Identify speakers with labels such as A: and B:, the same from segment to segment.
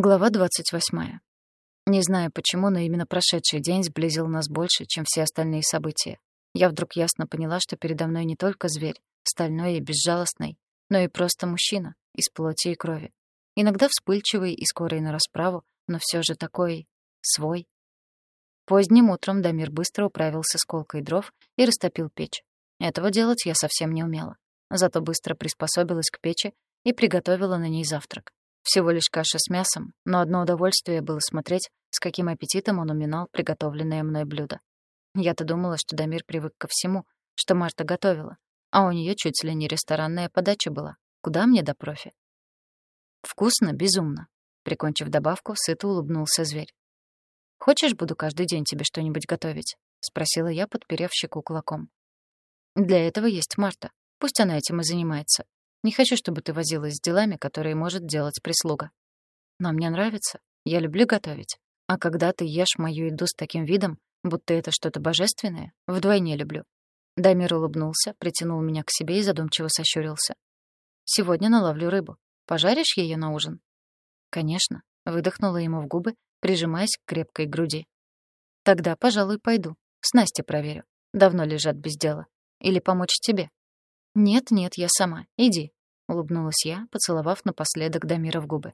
A: Глава 28. Не знаю почему, но именно прошедший день сблизил нас больше, чем все остальные события. Я вдруг ясно поняла, что передо мной не только зверь, стальной и безжалостный, но и просто мужчина, из плоти и крови. Иногда вспыльчивый и скорый на расправу, но все же такой... свой. Поздним утром Дамир быстро управился с колкой дров и растопил печь. Этого делать я совсем не умела. Зато быстро приспособилась к печи и приготовила на ней завтрак. Всего лишь каша с мясом, но одно удовольствие было смотреть, с каким аппетитом он уминал приготовленное мной блюдо. Я-то думала, что Дамир привык ко всему, что Марта готовила, а у нее чуть ли не ресторанная подача была. Куда мне до профи? Вкусно, безумно. Прикончив добавку, сыто улыбнулся зверь. «Хочешь, буду каждый день тебе что-нибудь готовить?» — спросила я, подперев щеку кулаком. «Для этого есть Марта. Пусть она этим и занимается. Не хочу, чтобы ты возилась с делами, которые может делать прислуга. Но мне нравится. Я люблю готовить. А когда ты ешь мою еду с таким видом, будто это что-то божественное, вдвойне люблю. Дамир улыбнулся, притянул меня к себе и задумчиво сощурился. «Сегодня наловлю рыбу. Пожаришь ее на ужин?» «Конечно», — выдохнула ему в губы, прижимаясь к крепкой груди. «Тогда, пожалуй, пойду. С Настей проверю. Давно лежат без дела. Или помочь тебе?» «Нет-нет, я сама. Иди», — улыбнулась я, поцеловав напоследок Дамира в губы.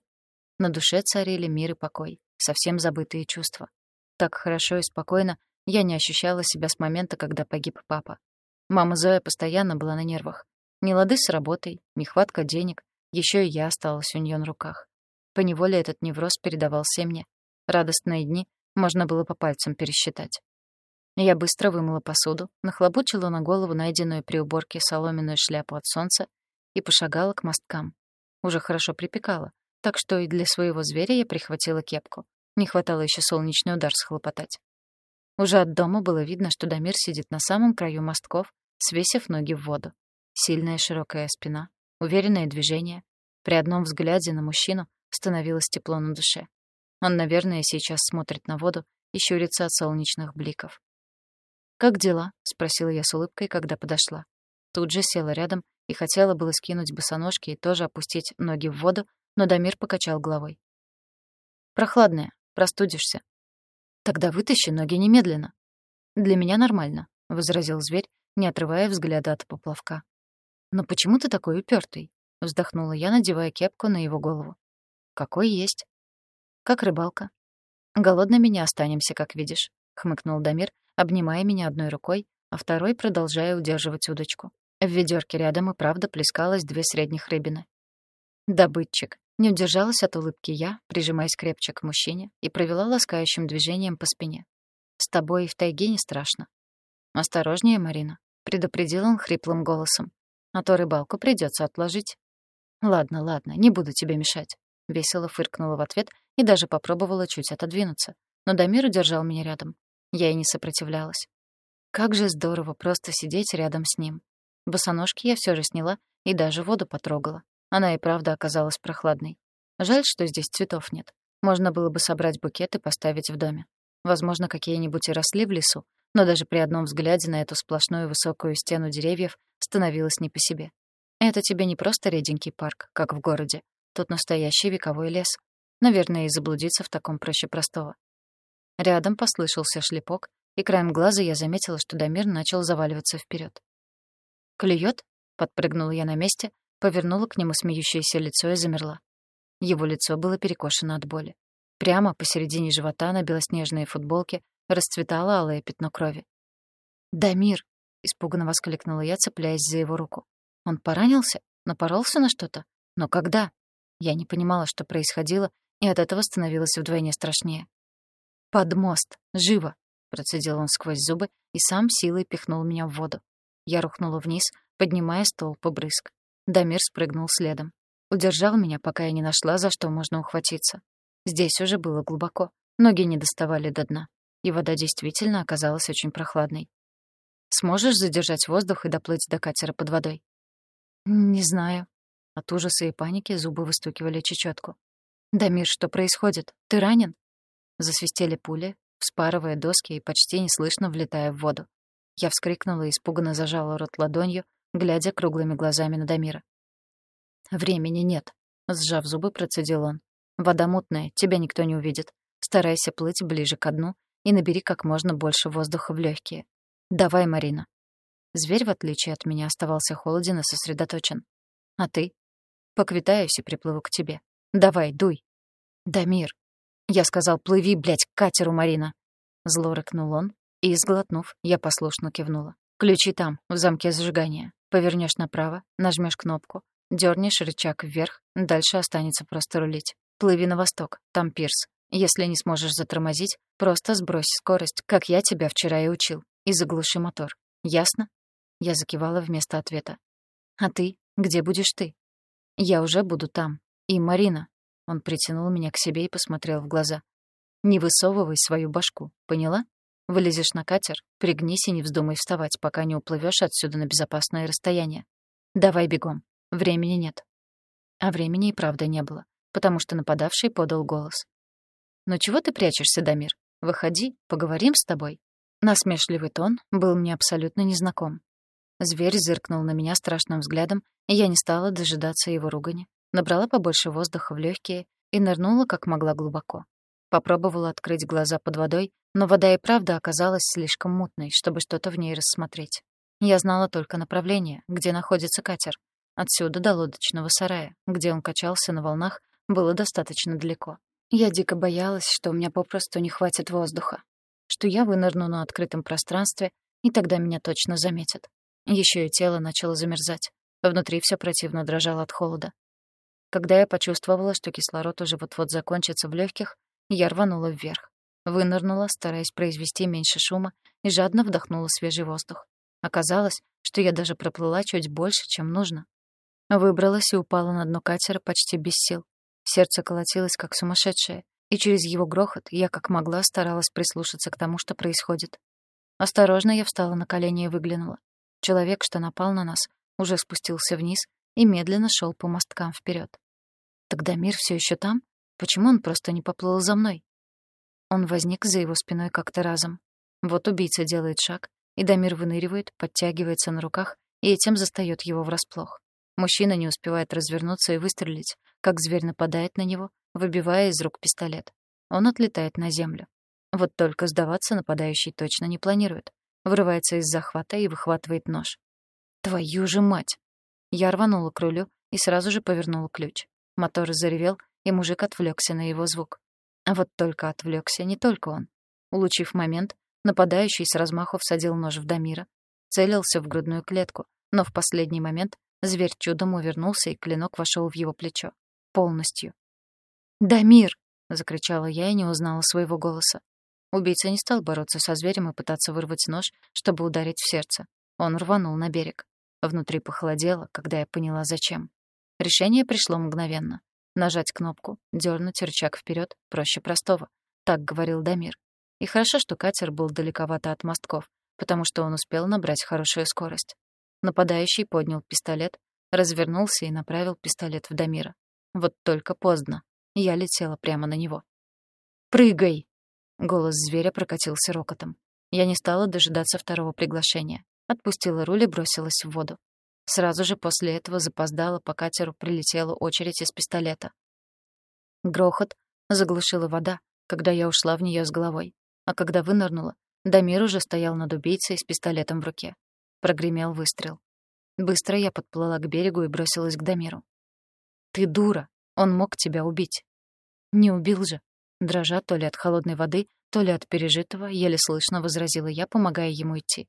A: На душе царили мир и покой, совсем забытые чувства. Так хорошо и спокойно я не ощущала себя с момента, когда погиб папа. Мама Зоя постоянно была на нервах. Не лады с работой, нехватка денег, еще и я осталась у нее на руках. Поневоле этот невроз передавался мне. Радостные дни можно было по пальцам пересчитать. Я быстро вымыла посуду, нахлобучила на голову найденную при уборке соломенную шляпу от солнца и пошагала к мосткам. Уже хорошо припекала, так что и для своего зверя я прихватила кепку. Не хватало еще солнечный удар схлопотать. Уже от дома было видно, что Дамир сидит на самом краю мостков, свесив ноги в воду. Сильная широкая спина, уверенное движение. При одном взгляде на мужчину становилось тепло на душе. Он, наверное, сейчас смотрит на воду и щурится от солнечных бликов. «Как дела?» — спросила я с улыбкой, когда подошла. Тут же села рядом и хотела было скинуть босоножки и тоже опустить ноги в воду, но Дамир покачал головой. «Прохладная, простудишься». «Тогда вытащи ноги немедленно». «Для меня нормально», — возразил зверь, не отрывая взгляда от поплавка. «Но почему ты такой упертый? вздохнула я, надевая кепку на его голову. «Какой есть». «Как рыбалка». «Голодными не останемся, как видишь», — хмыкнул Дамир, обнимая меня одной рукой, а второй продолжая удерживать удочку. В ведерке рядом и правда плескалось две средних рыбины. Добытчик. Не удержалась от улыбки я, прижимаясь крепче к мужчине, и провела ласкающим движением по спине. «С тобой в тайге не страшно». «Осторожнее, Марина», — предупредил он хриплым голосом. «А то рыбалку придется отложить». «Ладно, ладно, не буду тебе мешать», — весело фыркнула в ответ и даже попробовала чуть отодвинуться. Но Дамир удержал меня рядом. Я и не сопротивлялась. Как же здорово просто сидеть рядом с ним. Босоножки я все же сняла и даже воду потрогала. Она и правда оказалась прохладной. Жаль, что здесь цветов нет. Можно было бы собрать букет и поставить в доме. Возможно, какие-нибудь и росли в лесу, но даже при одном взгляде на эту сплошную высокую стену деревьев становилось не по себе. Это тебе не просто реденький парк, как в городе. Тут настоящий вековой лес. Наверное, и заблудиться в таком проще простого. Рядом послышался шлепок, и краем глаза я заметила, что Дамир начал заваливаться вперед. «Клюёт?» — подпрыгнула я на месте, повернула к нему смеющееся лицо и замерла. Его лицо было перекошено от боли. Прямо посередине живота на белоснежной футболке расцветало алое пятно крови. «Дамир!» — испуганно воскликнула я, цепляясь за его руку. «Он поранился? Напоролся на что-то? Но когда?» Я не понимала, что происходило, и от этого становилось вдвойне страшнее. «Под мост! Живо!» — процедил он сквозь зубы и сам силой пихнул меня в воду. Я рухнула вниз, поднимая стол по брызг. Дамир спрыгнул следом. Удержал меня, пока я не нашла, за что можно ухватиться. Здесь уже было глубоко. Ноги не доставали до дна. И вода действительно оказалась очень прохладной. «Сможешь задержать воздух и доплыть до катера под водой?» «Не знаю». От ужаса и паники зубы выстукивали чечетку. «Дамир, что происходит? Ты ранен?» Засвистели пули, вспарывая доски и почти неслышно влетая в воду. Я вскрикнула и испуганно зажала рот ладонью, глядя круглыми глазами на Дамира. «Времени нет», — сжав зубы, процедил он. Вода мутная, тебя никто не увидит. Старайся плыть ближе к дну и набери как можно больше воздуха в легкие. Давай, Марина. Зверь, в отличие от меня, оставался холоден и сосредоточен. А ты? Поквитаюсь и приплыву к тебе. Давай, дуй. Дамир. Я сказал, плыви, блядь, к катеру, Марина. Зло рыкнул он, и, сглотнув, я послушно кивнула. Ключи там, в замке зажигания. Повернешь направо, нажмешь кнопку, дернешь рычаг вверх, дальше останется просто рулить. Плыви на восток, там пирс. Если не сможешь затормозить, просто сбрось скорость, как я тебя вчера и учил, и заглуши мотор. Ясно? Я закивала вместо ответа. А ты? Где будешь ты? Я уже буду там. И Марина. Он притянул меня к себе и посмотрел в глаза. Не высовывай свою башку, поняла? Вылезешь на катер, пригнись и не вздумай вставать, пока не уплывешь отсюда на безопасное расстояние. Давай бегом. Времени нет. А времени и правда не было, потому что нападавший подал голос. «Ну чего ты прячешься, Дамир? Выходи, поговорим с тобой». Насмешливый тон был мне абсолютно незнаком. Зверь зыркнул на меня страшным взглядом, и я не стала дожидаться его ругани, набрала побольше воздуха в легкие и нырнула как могла глубоко. Попробовала открыть глаза под водой, но вода и правда оказалась слишком мутной, чтобы что-то в ней рассмотреть. Я знала только направление, где находится катер. Отсюда до лодочного сарая, где он качался на волнах, было достаточно далеко. Я дико боялась, что у меня попросту не хватит воздуха, что я вынырну на открытом пространстве, и тогда меня точно заметят. Еще и тело начало замерзать. Внутри все противно дрожало от холода. Когда я почувствовала, что кислород уже вот-вот закончится в легких, я рванула вверх. Вынырнула, стараясь произвести меньше шума, и жадно вдохнула свежий воздух. Оказалось, что я даже проплыла чуть больше, чем нужно. Выбралась и упала на дно катера почти без сил. Сердце колотилось, как сумасшедшее, и через его грохот я как могла старалась прислушаться к тому, что происходит. Осторожно я встала на колени и выглянула. Человек, что напал на нас, уже спустился вниз и медленно шел по мосткам вперед. Тогда мир все еще там? Почему он просто не поплыл за мной? Он возник за его спиной как-то разом. Вот убийца делает шаг, и Дамир выныривает, подтягивается на руках и этим застаёт его врасплох. Мужчина не успевает развернуться и выстрелить, как зверь нападает на него, выбивая из рук пистолет. Он отлетает на землю. Вот только сдаваться нападающий точно не планирует. Вырывается из захвата и выхватывает нож. «Твою же мать!» Я рванула к рулю и сразу же повернула ключ. Мотор заревел, и мужик отвлекся на его звук. А вот только отвлекся не только он. Улучив момент, нападающий с размаху всадил нож в Дамира, целился в грудную клетку, но в последний момент зверь чудом увернулся, и клинок вошел в его плечо. Полностью. «Дамир!» — закричала я и не узнала своего голоса. Убийца не стал бороться со зверем и пытаться вырвать нож, чтобы ударить в сердце. Он рванул на берег. Внутри похолодело, когда я поняла, зачем. Решение пришло мгновенно. Нажать кнопку, дернуть рычаг вперед проще простого. Так говорил Дамир. И хорошо, что катер был далековато от мостков, потому что он успел набрать хорошую скорость. Нападающий поднял пистолет, развернулся и направил пистолет в Дамира. Вот только поздно. Я летела прямо на него. «Прыгай!» Голос зверя прокатился рокотом. Я не стала дожидаться второго приглашения. Отпустила руль и бросилась в воду. Сразу же после этого запоздала, по катеру прилетела очередь из пистолета. Грохот заглушила вода, когда я ушла в нее с головой. А когда вынырнула, Дамир уже стоял над убийцей с пистолетом в руке. Прогремел выстрел. Быстро я подплыла к берегу и бросилась к Дамиру. «Ты дура! Он мог тебя убить!» «Не убил же!» Дрожа то ли от холодной воды, то ли от пережитого, еле слышно возразила я, помогая ему идти.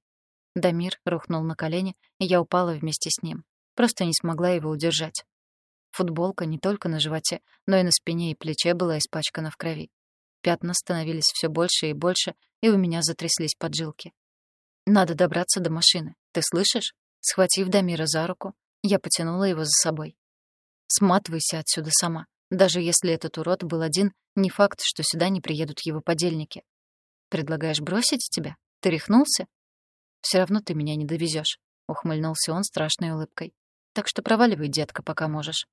A: Дамир рухнул на колени, и я упала вместе с ним. Просто не смогла его удержать. Футболка не только на животе, но и на спине и плече была испачкана в крови. Пятна становились все больше и больше, и у меня затряслись поджилки. «Надо добраться до машины. Ты слышишь?» Схватив Дамира за руку, я потянула его за собой. «Сматывайся отсюда сама. Даже если этот урод был один, не факт, что сюда не приедут его подельники. Предлагаешь бросить тебя? Ты рехнулся? Все равно ты меня не довезешь, ухмыльнулся он страшной улыбкой. Так что проваливай, детка, пока можешь.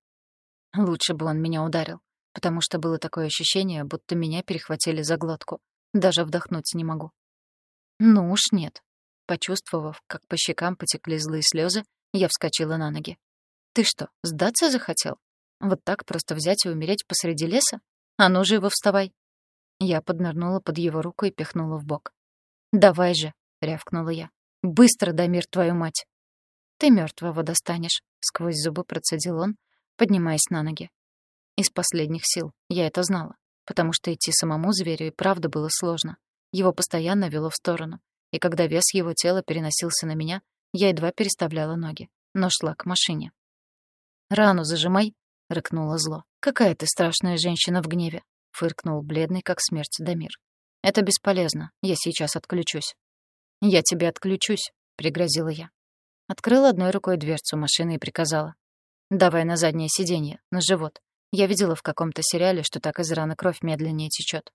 A: Лучше бы он меня ударил, потому что было такое ощущение, будто меня перехватили за глотку. Даже вдохнуть не могу. Ну уж нет. Почувствовав, как по щекам потекли злые слезы, я вскочила на ноги. Ты что, сдаться захотел? Вот так просто взять и умереть посреди леса? А ну живо вставай. Я поднырнула под его руку и пихнула в бок. «Давай же!» — рявкнула я. «Быстро, Дамир, твою мать!» «Ты мертвого достанешь», — сквозь зубы процедил он, поднимаясь на ноги. Из последних сил. Я это знала. Потому что идти самому зверю и правда было сложно. Его постоянно вело в сторону. И когда вес его тела переносился на меня, я едва переставляла ноги, но шла к машине. «Рану зажимай!» — рыкнула зло. «Какая ты страшная женщина в гневе!» — фыркнул бледный, как смерть Дамир. «Это бесполезно. Я сейчас отключусь». «Я тебе отключусь», — пригрозила я. Открыла одной рукой дверцу машины и приказала. «Давай на заднее сиденье, на живот. Я видела в каком-то сериале, что так из раны кровь медленнее течет.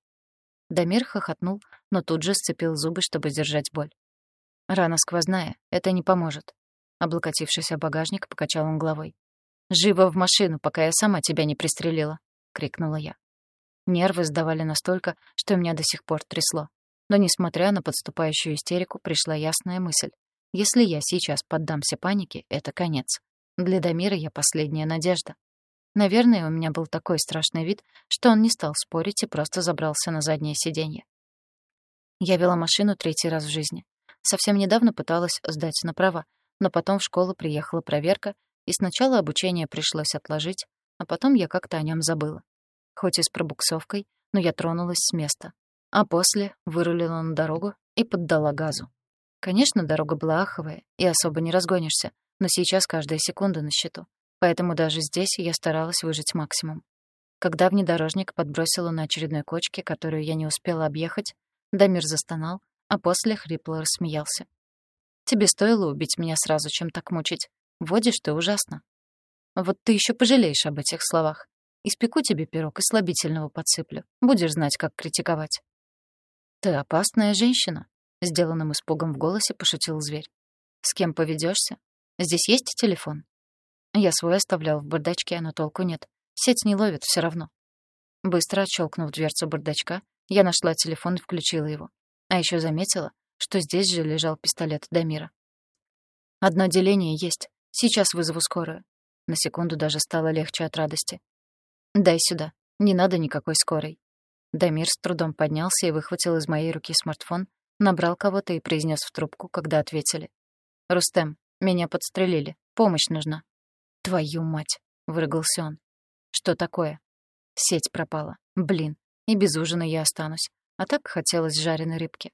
A: Дамир хохотнул, но тут же сцепил зубы, чтобы сдержать боль. «Рана сквозная, это не поможет». Облокотившись о багажник, покачал он головой. «Живо в машину, пока я сама тебя не пристрелила!» — крикнула я. Нервы сдавали настолько, что меня до сих пор трясло. Но, несмотря на подступающую истерику, пришла ясная мысль. Если я сейчас поддамся панике, это конец. Для Дамира я последняя надежда. Наверное, у меня был такой страшный вид, что он не стал спорить и просто забрался на заднее сиденье. Я вела машину третий раз в жизни. Совсем недавно пыталась сдать на права, но потом в школу приехала проверка, и сначала обучение пришлось отложить, а потом я как-то о нем забыла. Хоть и с пробуксовкой, но я тронулась с места. А после вырулила на дорогу и поддала газу. Конечно, дорога была аховая, и особо не разгонишься, но сейчас каждая секунда на счету. Поэтому даже здесь я старалась выжить максимум. Когда внедорожник подбросило на очередной кочке, которую я не успела объехать, Дамир застонал, а после хрипло рассмеялся. «Тебе стоило убить меня сразу, чем так мучить. Водишь ты ужасно. Вот ты еще пожалеешь об этих словах. Испеку тебе пирог и слабительного подсыплю. Будешь знать, как критиковать». «Ты опасная женщина», — сделанным испугом в голосе пошутил зверь. «С кем поведешься? Здесь есть телефон?» Я свой оставлял в бардачке, но толку нет. Сеть не ловит все равно. Быстро отщелкнув дверцу бардачка, я нашла телефон и включила его. А еще заметила, что здесь же лежал пистолет Дамира. Одно деление есть. Сейчас вызову скорую. На секунду даже стало легче от радости. «Дай сюда. Не надо никакой скорой». Дамир с трудом поднялся и выхватил из моей руки смартфон, набрал кого-то и произнес в трубку, когда ответили. «Рустем, меня подстрелили. Помощь нужна». «Твою мать!» — выругался он. «Что такое?» Сеть пропала. Блин, и без ужина я останусь. А так хотелось жареной рыбки.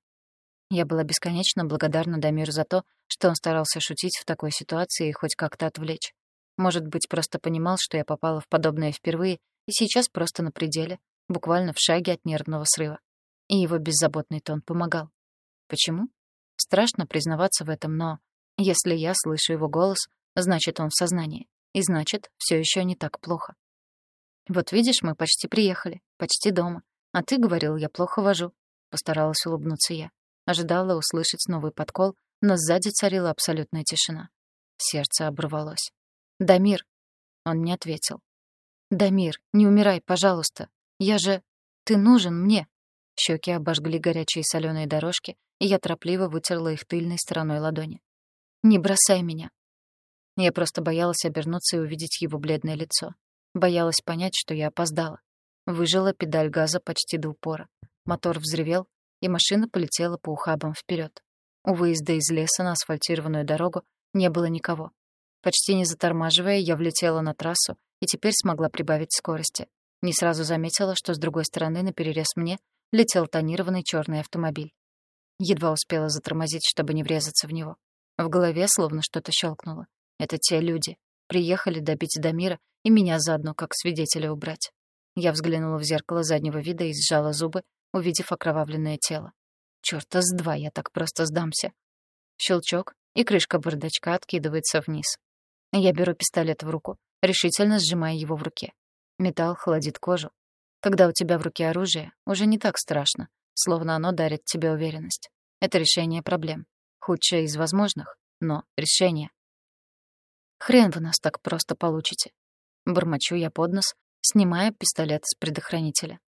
A: Я была бесконечно благодарна Дамиру за то, что он старался шутить в такой ситуации и хоть как-то отвлечь. Может быть, просто понимал, что я попала в подобное впервые, и сейчас просто на пределе, буквально в шаге от нервного срыва. И его беззаботный тон помогал. Почему? Страшно признаваться в этом, но если я слышу его голос, значит, он в сознании. И значит, все еще не так плохо. Вот видишь, мы почти приехали, почти дома. А ты говорил, я плохо вожу. Постаралась улыбнуться я. Ожидала услышать новый подкол, но сзади царила абсолютная тишина. Сердце оборвалось. «Дамир!» Он не ответил. «Дамир, не умирай, пожалуйста. Я же... Ты нужен мне!» Щеки обожгли горячие соленые дорожки, и я торопливо вытерла их тыльной стороной ладони. «Не бросай меня!» Я просто боялась обернуться и увидеть его бледное лицо. Боялась понять, что я опоздала. Выжила педаль газа почти до упора. Мотор взревел, и машина полетела по ухабам вперед. У выезда из леса на асфальтированную дорогу не было никого. Почти не затормаживая, я влетела на трассу и теперь смогла прибавить скорости. Не сразу заметила, что с другой стороны на перерез мне летел тонированный черный автомобиль. Едва успела затормозить, чтобы не врезаться в него. В голове словно что-то щелкнуло. Это те люди. Приехали добить Дамира и меня заодно как свидетеля убрать. Я взглянула в зеркало заднего вида и сжала зубы, увидев окровавленное тело. Чёрта с два я так просто сдамся. Щелчок, и крышка бардачка откидывается вниз. Я беру пистолет в руку, решительно сжимая его в руке. Металл холодит кожу. Когда у тебя в руке оружие, уже не так страшно, словно оно дарит тебе уверенность. Это решение проблем. Худшее из возможных, но решение. Хрен вы нас так просто получите. Бормочу я под нос, снимая пистолет с предохранителя.